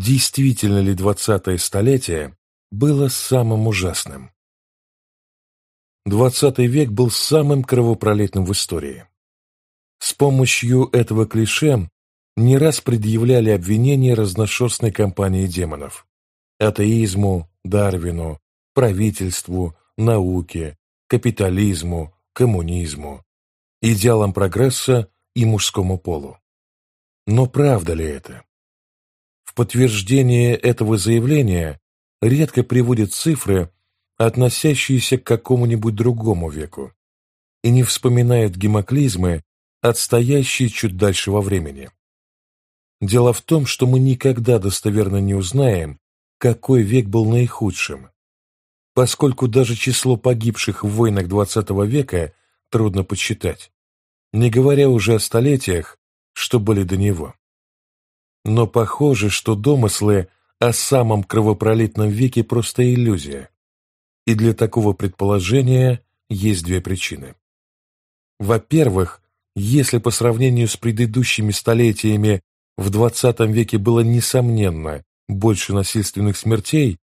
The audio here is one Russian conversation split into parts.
действительно ли двадцатое столетие было самым ужасным. Двадцатый век был самым кровопролитным в истории. С помощью этого клише не раз предъявляли обвинения разношерстной компании демонов – атеизму, Дарвину, правительству, науке, капитализму, коммунизму, идеалам прогресса и мужскому полу. Но правда ли это? Подтверждение этого заявления редко приводят цифры, относящиеся к какому-нибудь другому веку, и не вспоминают гемоклизмы, отстоящие чуть дальше во времени. Дело в том, что мы никогда достоверно не узнаем, какой век был наихудшим, поскольку даже число погибших в войнах XX века трудно подсчитать, не говоря уже о столетиях, что были до него. Но похоже, что домыслы о самом кровопролитном веке просто иллюзия, и для такого предположения есть две причины. Во-первых, если по сравнению с предыдущими столетиями в XX веке было, несомненно, больше насильственных смертей,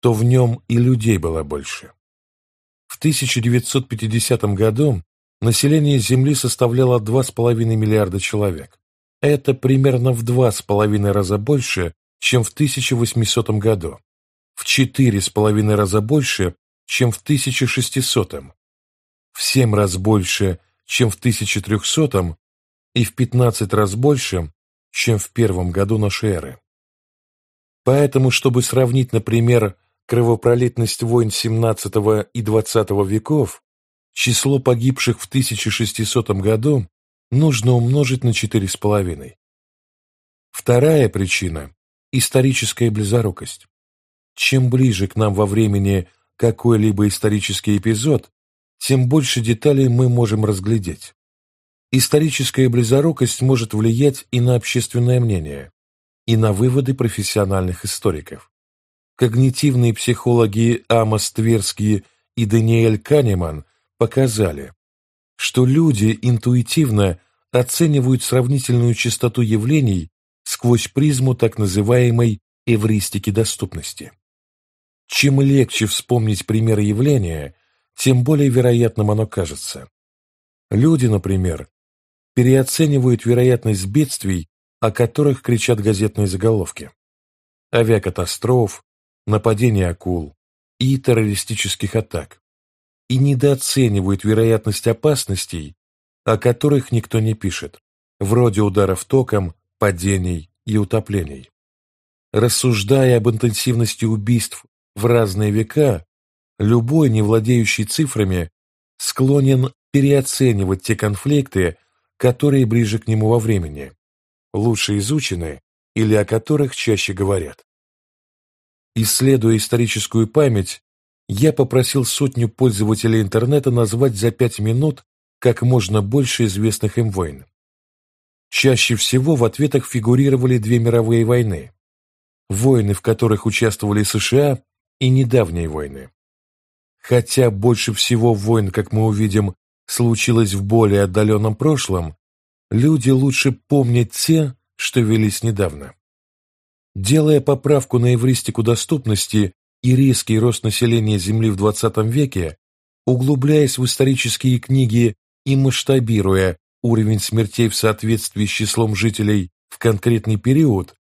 то в нем и людей было больше. В 1950 году население Земли составляло 2,5 миллиарда человек. Это примерно в 2,5 раза больше, чем в 1800 году, в 4,5 раза больше, чем в 1600, в 7 раз больше, чем в 1300 и в 15 раз больше, чем в первом году нашей эры. Поэтому, чтобы сравнить, например, кровопролитность войн XVII и XX веков, число погибших в 1600 году нужно умножить на 4,5. Вторая причина – историческая близорукость. Чем ближе к нам во времени какой-либо исторический эпизод, тем больше деталей мы можем разглядеть. Историческая близорукость может влиять и на общественное мнение, и на выводы профессиональных историков. Когнитивные психологи Амос Тверский и Даниэль Канеман показали, что люди интуитивно оценивают сравнительную частоту явлений сквозь призму так называемой эвристики доступности. Чем легче вспомнить примеры явления, тем более вероятным оно кажется. Люди, например, переоценивают вероятность бедствий, о которых кричат газетные заголовки. Авиакатастроф, нападений акул и террористических атак. И недооценивают вероятность опасностей, о которых никто не пишет, вроде ударов током, падений и утоплений. Рассуждая об интенсивности убийств в разные века, любой, не владеющий цифрами, склонен переоценивать те конфликты, которые ближе к нему во времени, лучше изучены или о которых чаще говорят. Исследуя историческую память, я попросил сотню пользователей интернета назвать за пять минут как можно больше известных им войн. Чаще всего в ответах фигурировали две мировые войны, войны, в которых участвовали США, и недавние войны. Хотя больше всего войн, как мы увидим, случилось в более отдаленном прошлом, люди лучше помнят те, что велись недавно. Делая поправку на эвристику доступности и резкий рост населения Земли в XX веке, углубляясь в исторические книги и масштабируя уровень смертей в соответствии с числом жителей в конкретный период,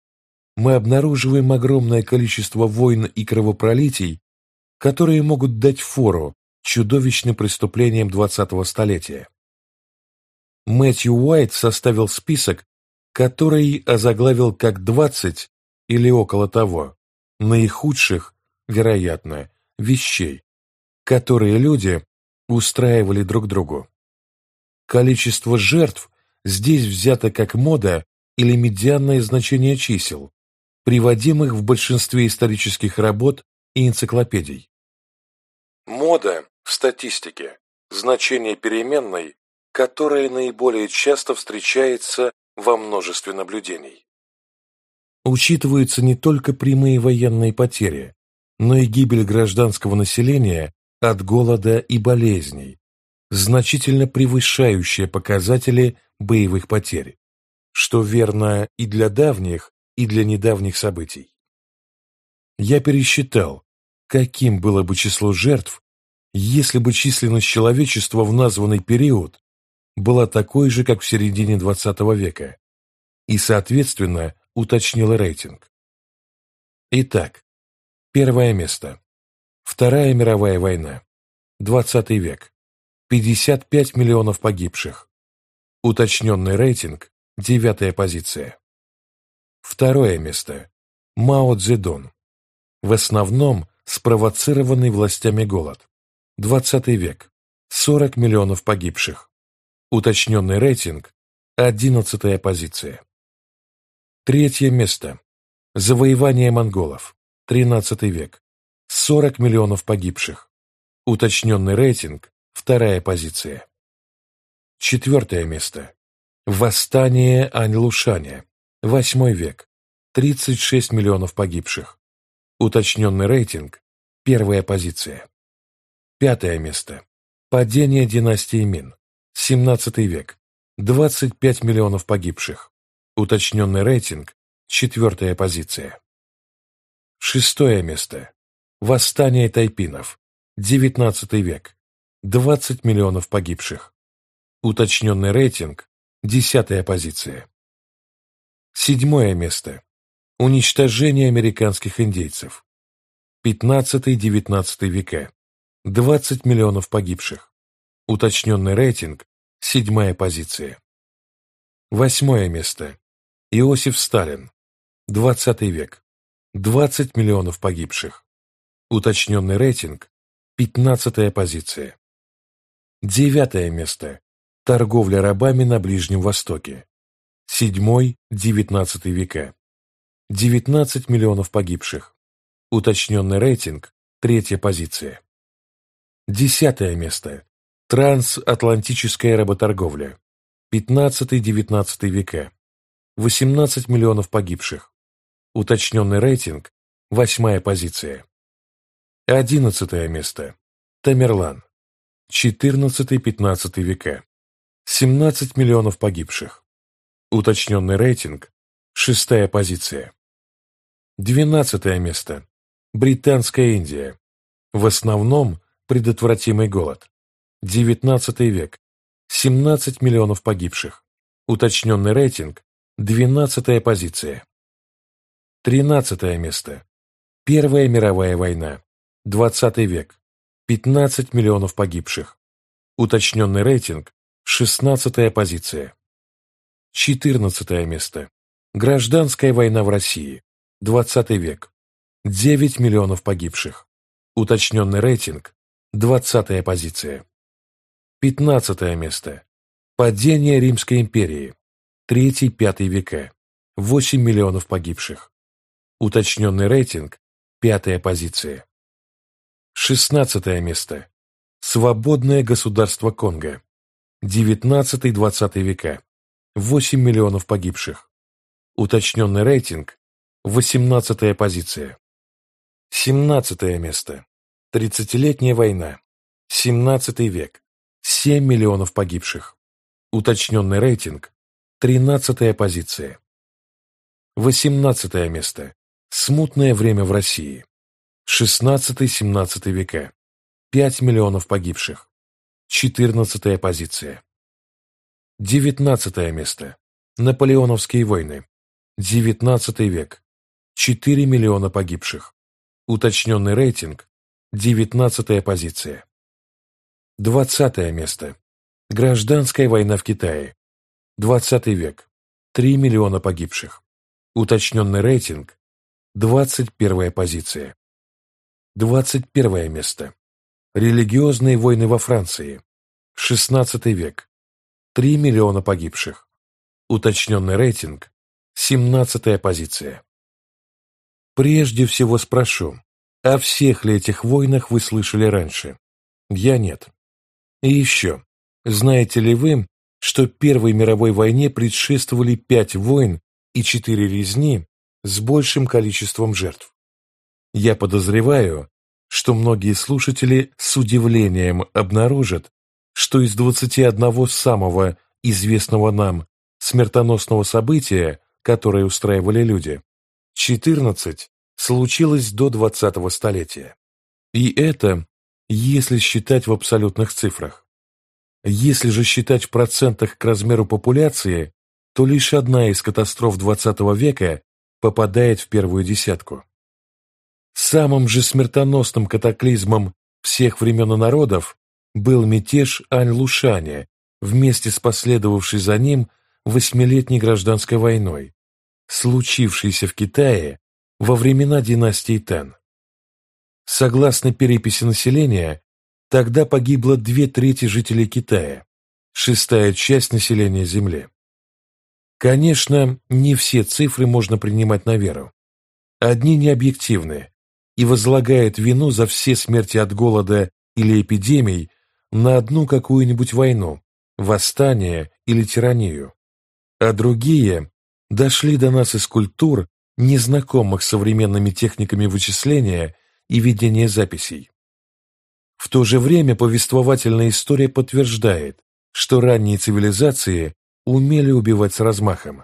мы обнаруживаем огромное количество войн и кровопролитий, которые могут дать фору чудовищным преступлениям 20-го столетия. Мэтью Уайт составил список, который озаглавил как 20 или около того наихудших, вероятно, вещей, которые люди устраивали друг другу. Количество жертв здесь взято как мода или медианное значение чисел, приводимых в большинстве исторических работ и энциклопедий. Мода в статистике – значение переменной, которая наиболее часто встречается во множестве наблюдений. Учитываются не только прямые военные потери, но и гибель гражданского населения от голода и болезней, значительно превышающие показатели боевых потерь, что верно и для давних, и для недавних событий. Я пересчитал, каким было бы число жертв, если бы численность человечества в названный период была такой же, как в середине XX века, и, соответственно, уточнил рейтинг. Итак, первое место. Вторая мировая война. 20 век. 55 миллионов погибших. Уточненный рейтинг – девятая позиция. Второе место. Мао Цзэдун. В основном спровоцированный властями голод. 20 век. 40 миллионов погибших. Уточненный рейтинг – одиннадцатая позиция. Третье место. Завоевание монголов. 13 век. 40 миллионов погибших. Уточненный рейтинг – вторая позиция. Четвертое место. Восстание Аньлушаня. 8 век. 36 миллионов погибших. Уточненный рейтинг – первая позиция. Пятое место. Падение династии Мин. 17 век. 25 миллионов погибших. Уточненный рейтинг – четвертая позиция. Шестое место. Восстание тайпинов. 19 век. 20 миллионов погибших. Уточненный рейтинг – десятая позиция. Седьмое место. Уничтожение американских индейцев. 15-19 века. 20 миллионов погибших. Уточненный рейтинг – седьмая позиция. Восьмое место. Иосиф Сталин. 20 век. 20 миллионов погибших. Уточненный рейтинг – 15 позиция. Девятое место. Торговля рабами на Ближнем Востоке. Седьмой-19 века. 19 миллионов погибших. Уточненный рейтинг – третья позиция. Десятое место. Трансатлантическая работорговля. 15-19 века. 18 миллионов погибших. Уточненный рейтинг – восьмая позиция. Одиннадцатое место. Тамерлан. 14-15 века. 17 миллионов погибших. Уточненный рейтинг – шестая позиция. Двенадцатое место. Британская Индия. В основном предотвратимый голод. 19 век. 17 миллионов погибших. Уточненный рейтинг Двенадцатая позиция. Тринадцатое место. Первая мировая война. Двадцатый век. Пятнадцать миллионов погибших. Уточненный рейтинг. Шестнадцатая позиция. Четырнадцатое место. Гражданская война в России. Двадцатый век. Девять миллионов погибших. Уточненный рейтинг. Двадцатая позиция. Пятнадцатое место. Падение Римской империи. Третий-пятый века. 8 миллионов погибших. Уточненный рейтинг – пятая позиция. Шестнадцатое место. Свободное государство Конго. 19-20 века. 8 миллионов погибших. Уточненный рейтинг – 18 позиция. Семнадцатое место. Тридцатилетняя война. 17 век. 7 миллионов погибших. Уточненный рейтинг Тринадцатая позиция. Восемнадцатое место. Смутное время в России. Шестнадцатый-семнадцатый века. Пять миллионов погибших. Четырнадцатая позиция. Девятнадцатое место. Наполеоновские войны. Девятнадцатый век. Четыре миллиона погибших. Уточненный рейтинг. Девятнадцатая позиция. Двадцатое место. Гражданская война в Китае. 20 век. 3 миллиона погибших. Уточненный рейтинг. 21 позиция. 21 место. Религиозные войны во Франции. 16 век. 3 миллиона погибших. Уточненный рейтинг. 17 позиция. Прежде всего спрошу, о всех ли этих войнах вы слышали раньше? Я нет. И еще, знаете ли вы, что Первой мировой войне предшествовали пять войн и четыре резни с большим количеством жертв. Я подозреваю, что многие слушатели с удивлением обнаружат, что из 21 самого известного нам смертоносного события, которое устраивали люди, 14 случилось до 20-го столетия. И это, если считать в абсолютных цифрах. Если же считать в процентах к размеру популяции, то лишь одна из катастроф XX века попадает в первую десятку. Самым же смертоносным катаклизмом всех времен и народов был мятеж Ань-Лушаня вместе с последовавшей за ним восьмилетней гражданской войной, случившейся в Китае во времена династии Тэн. Согласно переписи населения, тогда погибло две трети жителей Китая, шестая часть населения Земли. Конечно, не все цифры можно принимать на веру. Одни необъективны и возлагают вину за все смерти от голода или эпидемий на одну какую-нибудь войну, восстание или тиранию. А другие дошли до нас из культур, незнакомых современными техниками вычисления и ведения записей. В то же время повествовательная история подтверждает, что ранние цивилизации умели убивать с размахом.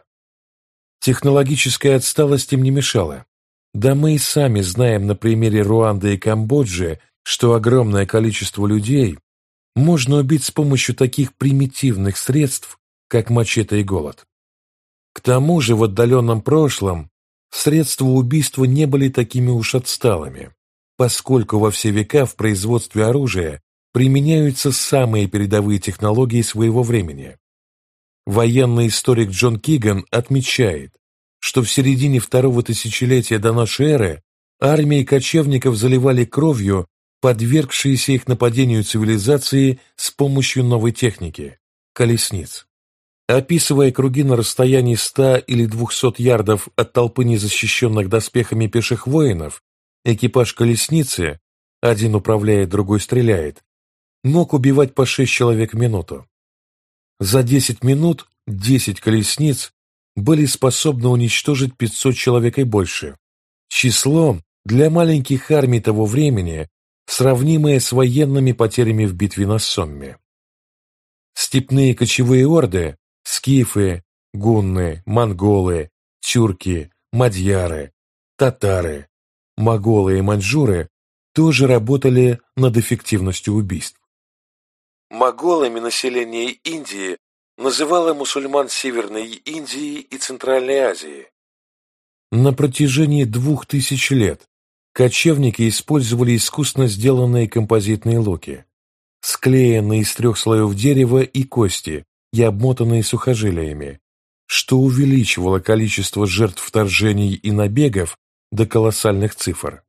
Технологическая отсталость им не мешала. Да мы и сами знаем на примере Руанды и Камбоджи, что огромное количество людей можно убить с помощью таких примитивных средств, как мачете и голод. К тому же в отдаленном прошлом средства убийства не были такими уж отсталыми, поскольку во все века в производстве оружия применяются самые передовые технологии своего времени. Военный историк Джон Киган отмечает, что в середине второго тысячелетия до нашей эры армии кочевников заливали кровью подвергшиеся их нападению цивилизации с помощью новой техники – колесниц. Описывая круги на расстоянии 100 или 200 ярдов от толпы незащищенных доспехами пеших воинов, экипаж колесницы, один управляет, другой стреляет, мог убивать по 6 человек в минуту. За 10 минут 10 колесниц были способны уничтожить 500 человек и больше. Число для маленьких армий того времени, сравнимое с военными потерями в битве на Сомме. Степные кочевые орды – скифы, гунны, монголы, тюрки, мадьяры, татары, моголы и маньчжуры – тоже работали над эффективностью убийств. Моголами население Индии называла мусульман Северной Индии и Центральной Азии. На протяжении двух тысяч лет кочевники использовали искусно сделанные композитные луки, склеенные из трех слоев дерева и кости и обмотанные сухожилиями, что увеличивало количество жертв вторжений и набегов до колоссальных цифр.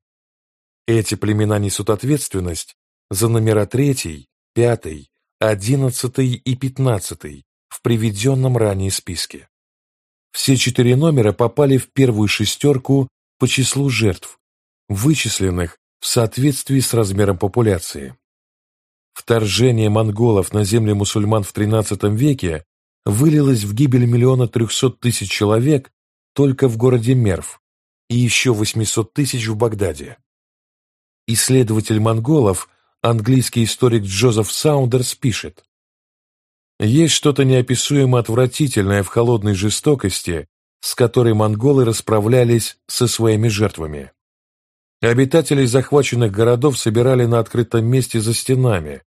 Эти племена несут ответственность за номера третий, пятый, одиннадцатый и пятнадцатый в приведенном ранее списке. Все четыре номера попали в первую шестерку по числу жертв, вычисленных в соответствии с размером популяции. Вторжение монголов на земли мусульман в XIII веке вылилось в гибель миллиона трехсот тысяч человек только в городе Мерв и еще 800 тысяч в Багдаде. Исследователь монголов, английский историк Джозеф Саундерс пишет, есть что-то неописуемо отвратительное в холодной жестокости, с которой монголы расправлялись со своими жертвами. Обитателей захваченных городов собирали на открытом месте за стенами,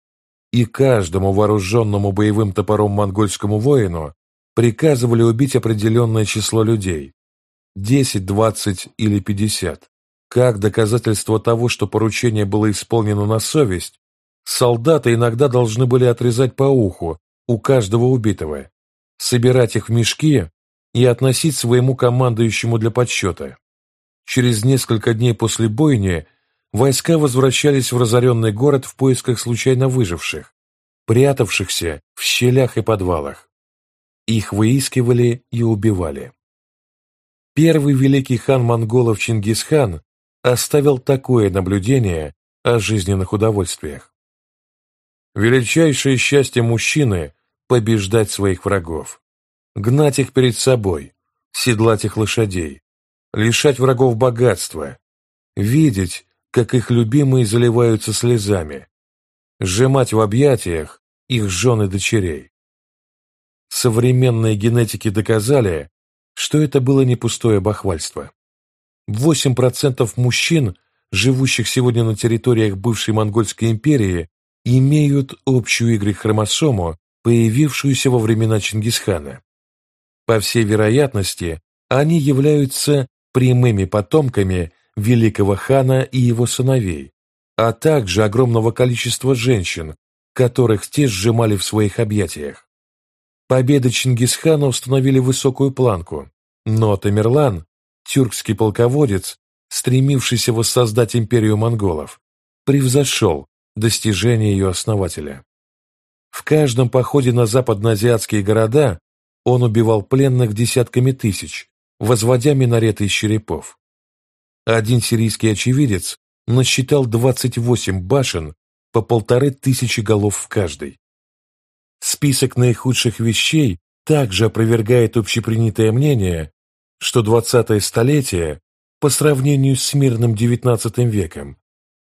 и каждому вооруженному боевым топором монгольскому воину приказывали убить определенное число людей – 10, 20 или 50. Как доказательство того, что поручение было исполнено на совесть, солдаты иногда должны были отрезать по уху у каждого убитого, собирать их в мешки и относить своему командующему для подсчета. Через несколько дней после бойни войска возвращались в разоренный город в поисках случайно выживших, прятавшихся в щелях и подвалах. Их выискивали и убивали. Первый великий хан монголов Чингисхан оставил такое наблюдение о жизненных удовольствиях. Величайшее счастье мужчины – побеждать своих врагов, гнать их перед собой, седлать их лошадей, лишать врагов богатства, видеть, как их любимые заливаются слезами, сжимать в объятиях их жен и дочерей. Современные генетики доказали, что это было не пустое бахвальство. 8% мужчин, живущих сегодня на территориях бывшей Монгольской империи, имеют общую Y-хромосому, появившуюся во времена Чингисхана. По всей вероятности, они являются прямыми потомками великого хана и его сыновей, а также огромного количества женщин, которых те сжимали в своих объятиях. Победы Чингисхана установили высокую планку, но Тамерлан, тюркский полководец, стремившийся воссоздать империю монголов, превзошел достижения ее основателя. В каждом походе на западноазиатские города он убивал пленных десятками тысяч, возводя минареты из черепов. Один сирийский очевидец насчитал 28 башен по полторы тысячи голов в каждой. Список наихудших вещей также опровергает общепринятое мнение, что 20-е столетие, по сравнению с мирным XIX веком,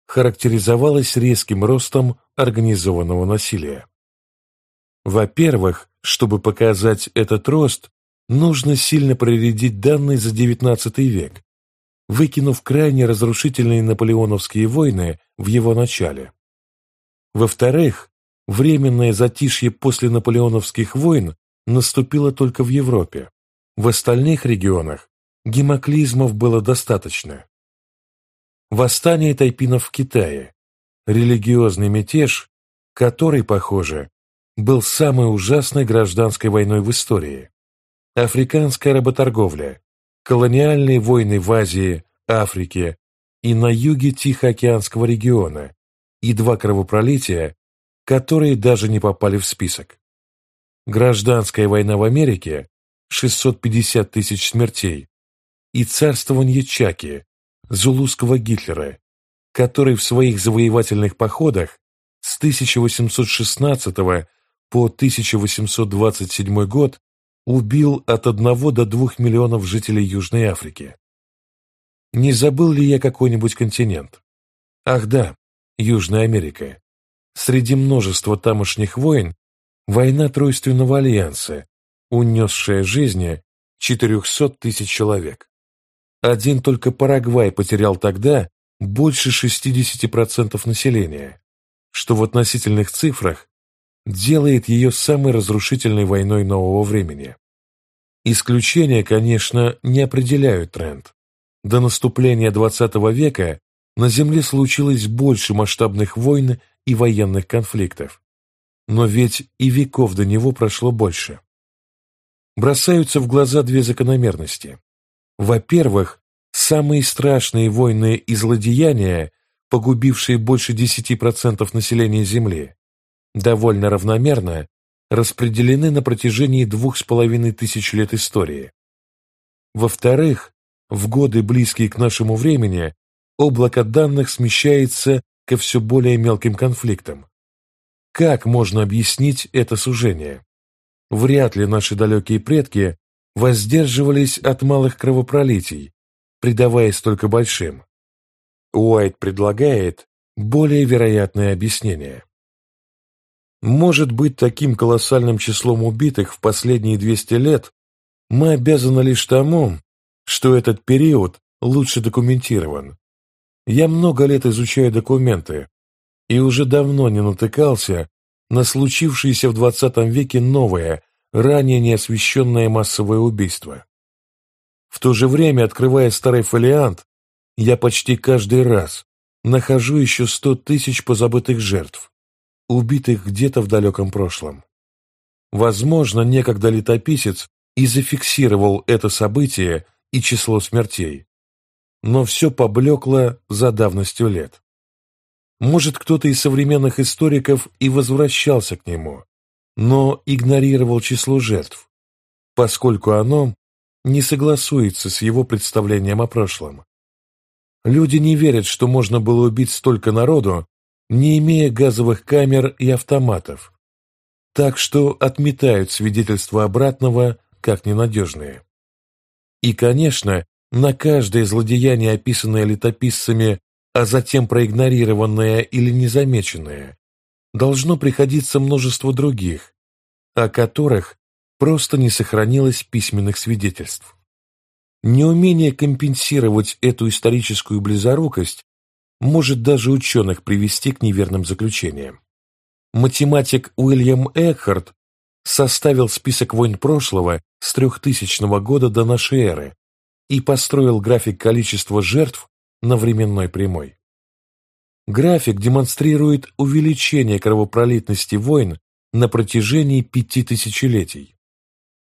характеризовалось резким ростом организованного насилия. Во-первых, чтобы показать этот рост, нужно сильно проредить данные за XIX век, выкинув крайне разрушительные наполеоновские войны в его начале. Во-вторых, временное затишье после наполеоновских войн наступило только в Европе. В остальных регионах гемоклизмов было достаточно. Восстание тайпинов в Китае, религиозный мятеж, который, похоже, был самой ужасной гражданской войной в истории. Африканская работорговля, колониальные войны в Азии, Африке и на юге Тихоокеанского региона и два кровопролития, которые даже не попали в список. Гражданская война в Америке – 650 тысяч смертей и царствование Чаки, зулузского Гитлера, который в своих завоевательных походах с 1816 по 1827 год убил от 1 до 2 миллионов жителей Южной Африки. Не забыл ли я какой-нибудь континент? Ах да, Южная Америка. Среди множества тамошних войн война Тройственного Альянса, унесшая жизни 400 тысяч человек. Один только Парагвай потерял тогда больше 60% населения, что в относительных цифрах делает ее самой разрушительной войной нового времени. Исключения, конечно, не определяют тренд. До наступления XX века на Земле случилось больше масштабных войн и военных конфликтов. Но ведь и веков до него прошло больше. Бросаются в глаза две закономерности. Во-первых, самые страшные войны и злодеяния, погубившие больше 10% населения Земли, довольно равномерно распределены на протяжении двух с половиной тысяч лет истории. Во-вторых, в годы, близкие к нашему времени, облако данных смещается ко все более мелким конфликтам. Как можно объяснить это сужение? Вряд ли наши далекие предки воздерживались от малых кровопролитий, предаваясь только большим. Уайт предлагает более вероятное объяснение. Может быть, таким колоссальным числом убитых в последние 200 лет мы обязаны лишь тому, что этот период лучше документирован. Я много лет изучаю документы и уже давно не натыкался на случившееся в 20 веке новое, ранее неосвещенное массовое убийство. В то же время, открывая старый фолиант, я почти каждый раз нахожу еще сто тысяч позабытых жертв, убитых где-то в далеком прошлом. Возможно, некогда летописец и зафиксировал это событие и число смертей. Но все поблекло за давностью лет. Может, кто-то из современных историков и возвращался к нему, но игнорировал число жертв, поскольку оно не согласуется с его представлением о прошлом. Люди не верят, что можно было убить столько народу, не имея газовых камер и автоматов, так что отметают свидетельства обратного как ненадежные. И, конечно, на каждое злодеяние, описанное летописцами, а затем проигнорированное или незамеченное, должно приходиться множество других, о которых просто не сохранилось письменных свидетельств. неумение компенсировать эту историческую близорукость может даже ученых привести к неверным заключениям. Математик Уильям Экхарт составил список войн прошлого с 3000 года до нашей эры и построил график количества жертв на временной прямой. График демонстрирует увеличение кровопролитности войн на протяжении пяти тысячелетий.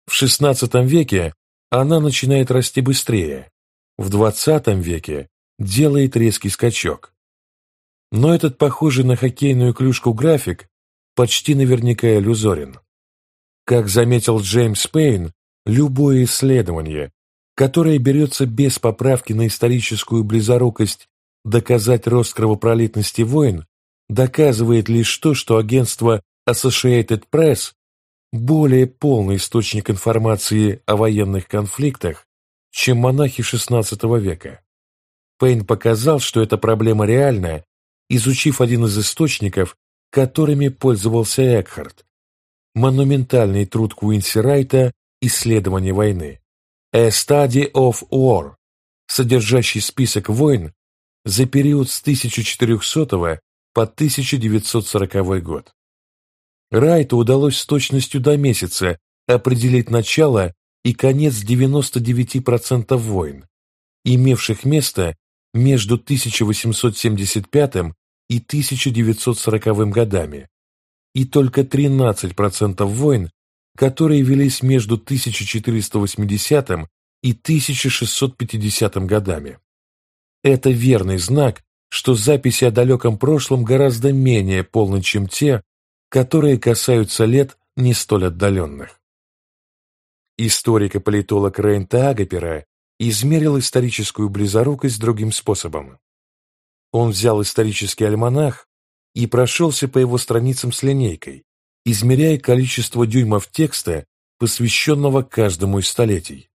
В XVI веке она начинает расти быстрее, в XX веке делает резкий скачок. Но этот похожий на хоккейную клюшку график почти наверняка иллюзорен. Как заметил Джеймс Пейн, любое исследование, которое берется без поправки на историческую близорукость доказать рост кровопролитности войн, доказывает лишь то, что агентство Associated Press более полный источник информации о военных конфликтах, чем монахи XVI века. Пейн показал, что эта проблема реальная, изучив один из источников, которыми пользовался Экхарт. Монументальный труд Куинси Райта «Исследование войны» A Study of War, содержащий список войн за период с 1400 по 1940 год. Райту удалось с точностью до месяца определить начало и конец 99% войн, имевших место между 1875 и 1940 годами, и только 13% войн, которые велись между 1480 и 1650 годами. Это верный знак, что записи о далеком прошлом гораздо менее полны, чем те, которые касаются лет не столь отдаленных. Историк и политолог Рейнта Агапера измерил историческую близорукость другим способом. Он взял исторический альманах и прошелся по его страницам с линейкой, измеряя количество дюймов текста, посвященного каждому из столетий.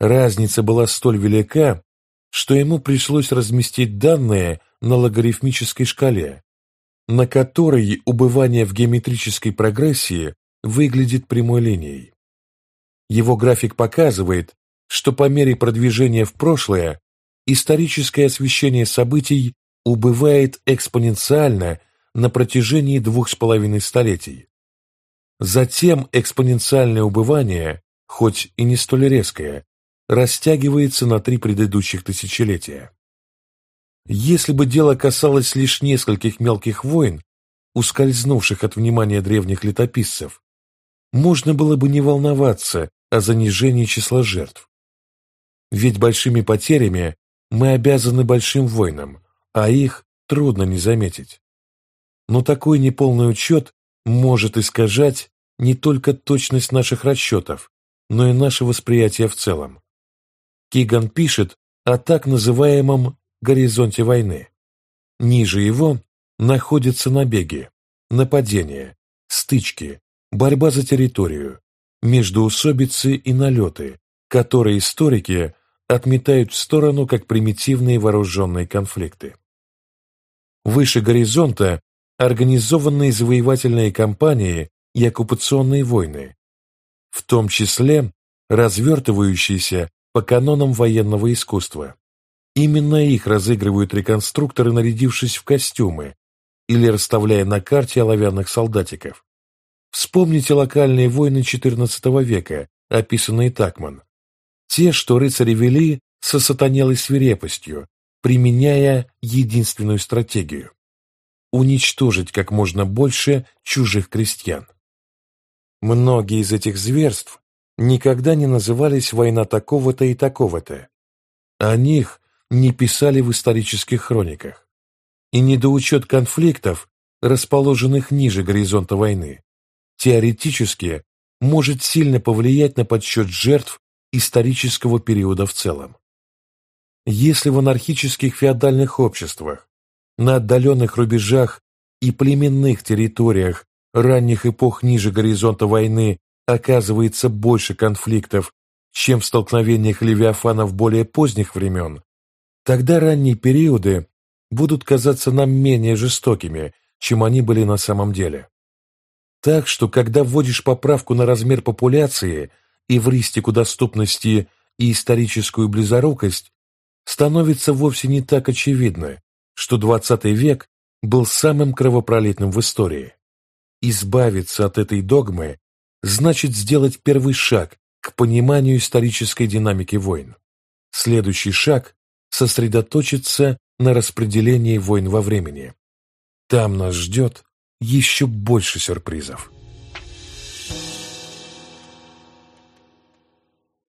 Разница была столь велика, что ему пришлось разместить данные на логарифмической шкале, на которой убывание в геометрической прогрессии выглядит прямой линией. Его график показывает, что по мере продвижения в прошлое историческое освещение событий убывает экспоненциально на протяжении двух с половиной столетий. Затем экспоненциальное убывание, хоть и не столь резкое, растягивается на три предыдущих тысячелетия. Если бы дело касалось лишь нескольких мелких войн, ускользнувших от внимания древних летописцев, можно было бы не волноваться о занижении числа жертв. Ведь большими потерями мы обязаны большим войнам, а их трудно не заметить. Но такой неполный учет может искажать не только точность наших расчетов, но и наше восприятие в целом. Киган пишет о так называемом горизонте войны. Ниже его находятся набеги, нападения, стычки, борьба за территорию, междоусобицы и налеты, которые историки отметают в сторону как примитивные вооруженные конфликты. Выше горизонта организованные завоевательные кампании и оккупационные войны, в том числе развертывающиеся по канонам военного искусства. Именно их разыгрывают реконструкторы, нарядившись в костюмы или расставляя на карте оловянных солдатиков. Вспомните локальные войны XIV века, описанные Такман. Те, что рыцари вели со сатанелой свирепостью, применяя единственную стратегию – уничтожить как можно больше чужих крестьян. Многие из этих зверств никогда не назывались «война такого-то и такого-то». О них не писали в исторических хрониках. И недоучет конфликтов, расположенных ниже горизонта войны, теоретически может сильно повлиять на подсчет жертв исторического периода в целом. Если в анархических феодальных обществах, на отдаленных рубежах и племенных территориях ранних эпох ниже горизонта войны оказывается больше конфликтов, чем в столкновениях левиафанов более поздних времен, тогда ранние периоды будут казаться нам менее жестокими, чем они были на самом деле. Так что, когда вводишь поправку на размер популяции, эвристику доступности и историческую близорукость, становится вовсе не так очевидно, что XX век был самым кровопролитным в истории. Избавиться от этой догмы значит сделать первый шаг к пониманию исторической динамики войн. Следующий шаг – сосредоточиться на распределении войн во времени. Там нас ждет еще больше сюрпризов.